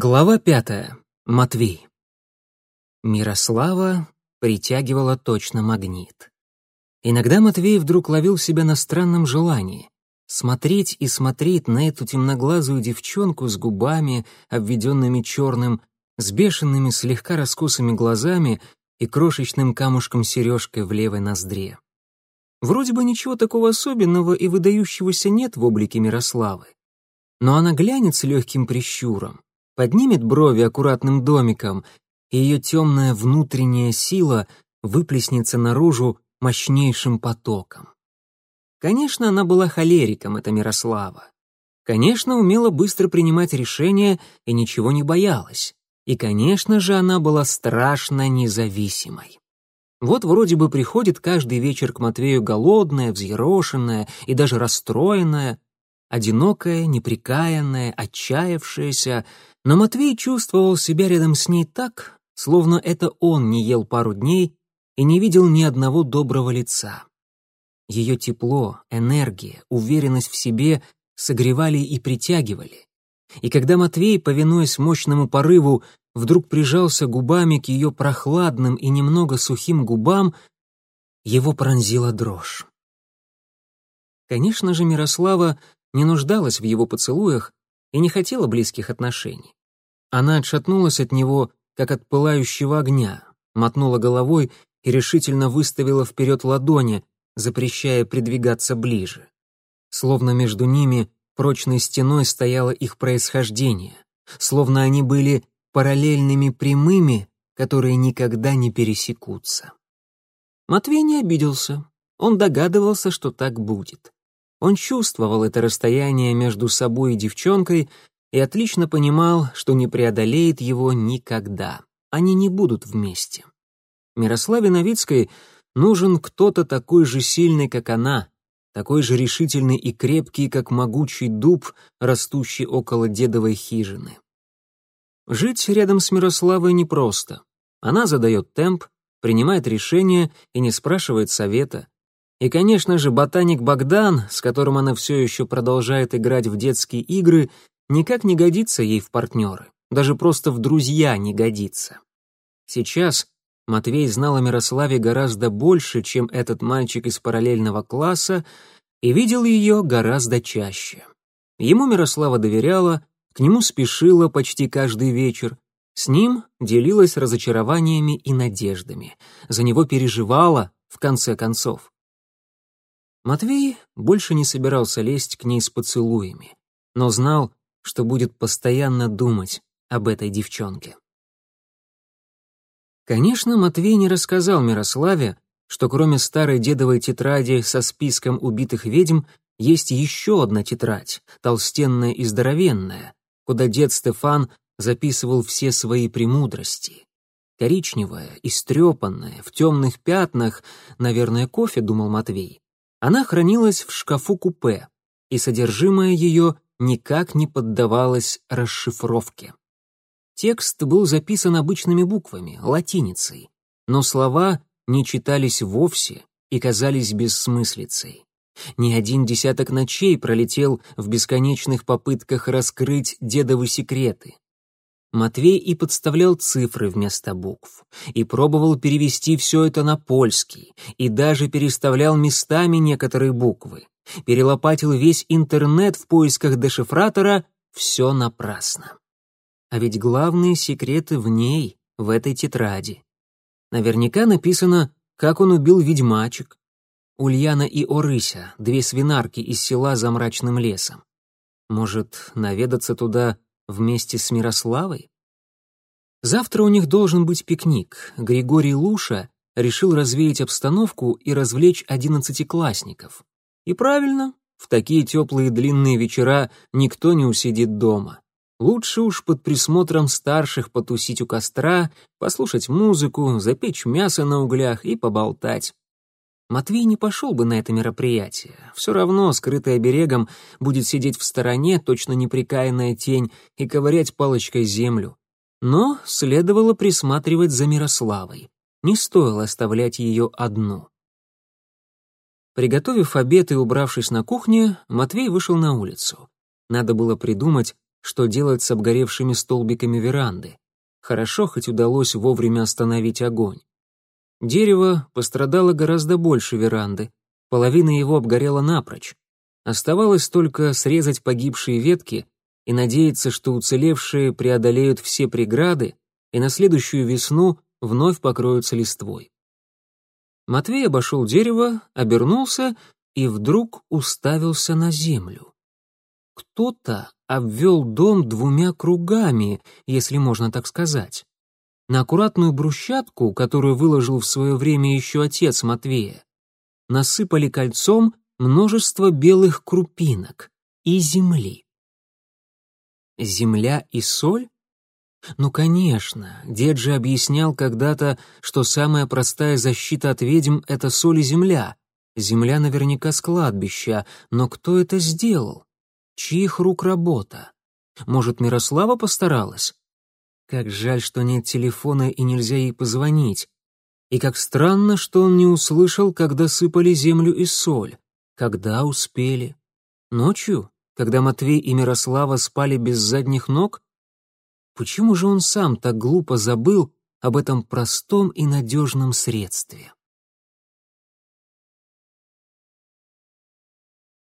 Глава пятая. Матвей. Мирослава притягивала точно магнит. Иногда Матвей вдруг ловил себя на странном желании смотреть и смотреть на эту темноглазую девчонку с губами, обведенными черным, с бешеными слегка раскосыми глазами и крошечным камушком-сережкой в левой ноздре. Вроде бы ничего такого особенного и выдающегося нет в облике Мирославы. Но она глянет с легким прищуром, поднимет брови аккуратным домиком, и ее темная внутренняя сила выплеснется наружу мощнейшим потоком. Конечно, она была холериком, эта Мирослава. Конечно, умела быстро принимать решения и ничего не боялась. И, конечно же, она была страшно независимой. Вот вроде бы приходит каждый вечер к Матвею голодная, взъерошенная и даже расстроенная, одинокая, неприкаянная, отчаявшаяся, но Матвей чувствовал себя рядом с ней так, словно это он не ел пару дней и не видел ни одного доброго лица. Ее тепло, энергия, уверенность в себе согревали и притягивали. И когда Матвей, повинуясь мощному порыву, вдруг прижался губами к ее прохладным и немного сухим губам, его пронзила дрожь. Конечно же, Мирослава не нуждалась в его поцелуях и не хотела близких отношений. Она отшатнулась от него, как от пылающего огня, мотнула головой и решительно выставила вперед ладони, запрещая придвигаться ближе. Словно между ними прочной стеной стояло их происхождение, словно они были параллельными прямыми, которые никогда не пересекутся. Матвей не обиделся, он догадывался, что так будет. Он чувствовал это расстояние между собой и девчонкой и отлично понимал, что не преодолеет его никогда. Они не будут вместе. Мирославе Новицкой нужен кто-то такой же сильный, как она, такой же решительный и крепкий, как могучий дуб, растущий около дедовой хижины. Жить рядом с Мирославой непросто. Она задает темп, принимает решения и не спрашивает совета. И, конечно же, ботаник Богдан, с которым она все еще продолжает играть в детские игры, никак не годится ей в партнеры, даже просто в друзья не годится. Сейчас Матвей знал о Мирославе гораздо больше, чем этот мальчик из параллельного класса, и видел ее гораздо чаще. Ему Мирослава доверяла, к нему спешила почти каждый вечер, с ним делилась разочарованиями и надеждами, за него переживала, в конце концов. Матвей больше не собирался лезть к ней с поцелуями, но знал, что будет постоянно думать об этой девчонке. Конечно, Матвей не рассказал Мирославе, что кроме старой дедовой тетради со списком убитых ведьм есть еще одна тетрадь, толстенная и здоровенная, куда дед Стефан записывал все свои премудрости. Коричневая, истрепанная, в темных пятнах, наверное, кофе, думал Матвей, она хранилась в шкафу-купе, и содержимое ее никак не поддавалось расшифровке. Текст был записан обычными буквами, латиницей, но слова не читались вовсе и казались бессмыслицей. Ни один десяток ночей пролетел в бесконечных попытках раскрыть дедовы секреты. Матвей и подставлял цифры вместо букв, и пробовал перевести все это на польский, и даже переставлял местами некоторые буквы. Перелопатил весь интернет в поисках дешифратора, все напрасно. А ведь главные секреты в ней, в этой тетради. Наверняка написано, как он убил ведьмачек. Ульяна и Орыся, две свинарки из села за мрачным лесом. Может, наведаться туда Вместе с Мирославой? Завтра у них должен быть пикник. Григорий Луша решил развеять обстановку и развлечь одиннадцатиклассников. И правильно, в такие теплые длинные вечера никто не усидит дома. Лучше уж под присмотром старших потусить у костра, послушать музыку, запечь мясо на углях и поболтать. Матвей не пошел бы на это мероприятие. Все равно, скрытая берегом, будет сидеть в стороне, точно неприкаянная тень, и ковырять палочкой землю. Но следовало присматривать за Мирославой. Не стоило оставлять ее одну. Приготовив обед и убравшись на кухне, Матвей вышел на улицу. Надо было придумать, что делать с обгоревшими столбиками веранды. Хорошо, хоть удалось вовремя остановить огонь. Дерево пострадало гораздо больше веранды, половина его обгорела напрочь. Оставалось только срезать погибшие ветки и надеяться, что уцелевшие преодолеют все преграды и на следующую весну вновь покроются листвой. Матвей обошел дерево, обернулся и вдруг уставился на землю. Кто-то обвел дом двумя кругами, если можно так сказать. На аккуратную брусчатку, которую выложил в свое время еще отец Матвея, насыпали кольцом множество белых крупинок и земли. Земля и соль? Ну, конечно, дед же объяснял когда-то, что самая простая защита от ведьм — это соль и земля, Земля наверняка с кладбища, но кто это сделал? Чьих рук работа? Может, Мирослава постаралась? Как жаль, что нет телефона и нельзя ей позвонить. И как странно, что он не услышал, когда сыпали землю и соль. Когда успели? Ночью, когда Матвей и Мирослава спали без задних ног? Почему же он сам так глупо забыл об этом простом и надежном средстве?